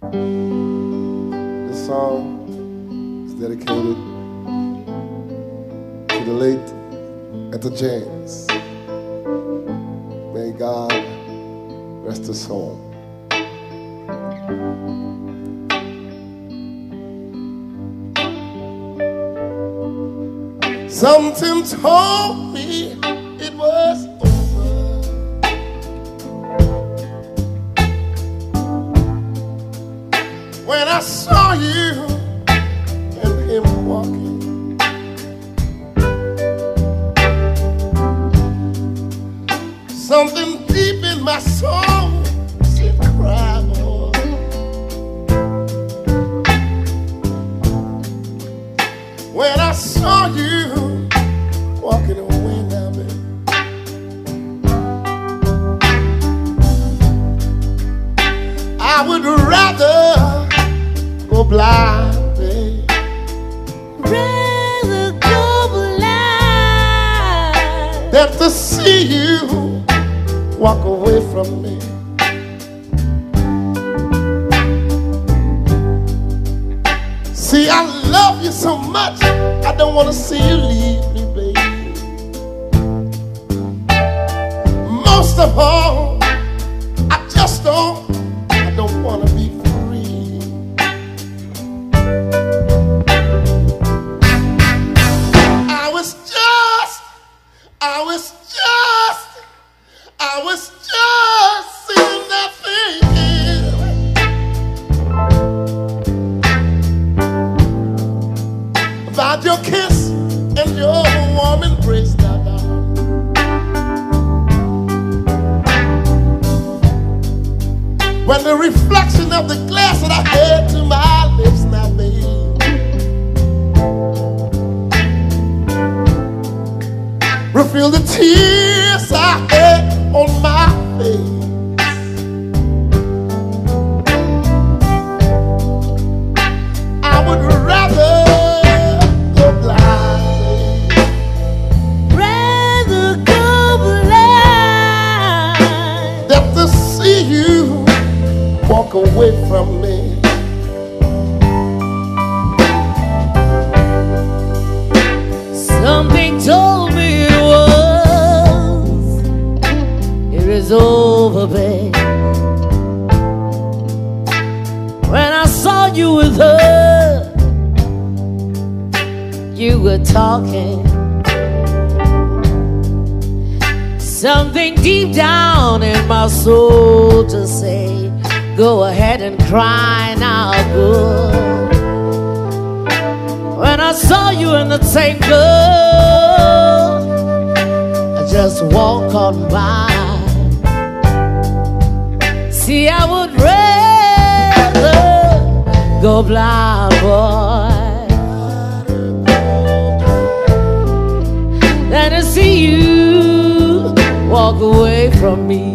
This song is dedicated to the late Etta James. May God rest his soul. Something told me When I saw you and him walking, something deep in my soul than to see you walk away from me. See, I love you so much, I don't want to see you leave me, baby. Most of all, I was just, I was just there thinking about your kiss and your warm embrace, now. When the reflection of the glass that I had refill the tears I had on my face. I would rather go blind Rather go blind. than to see you walk away from me. You with her, you were talking. Something deep down in my soul to say, go ahead and cry now, good. When I saw you in the tango, I just walk on by. See, I would rather go blind, boy, than to see you walk away from me.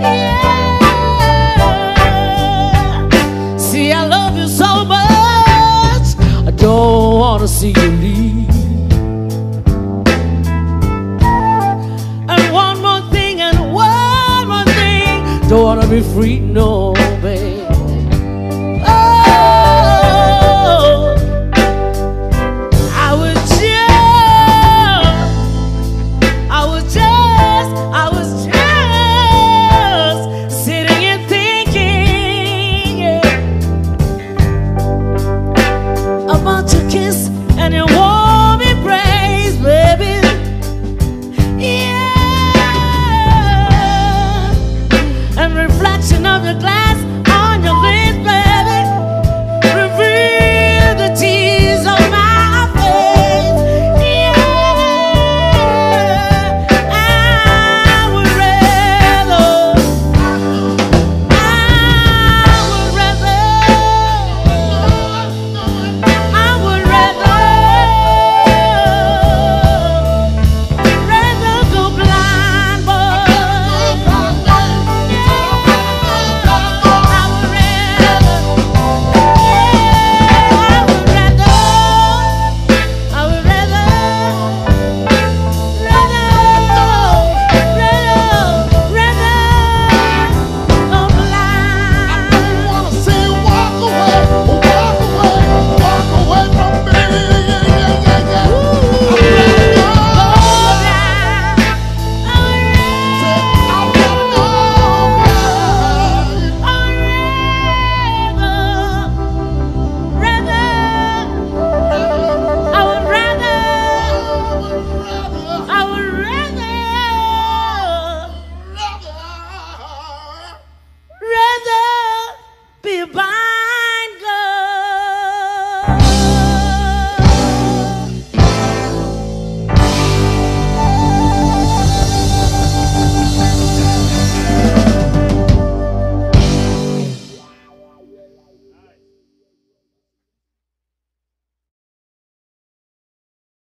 Yeah. See, I love you so much. I don't want to see you leave. And one more thing, and one more thing. Don't want to be free, no. the like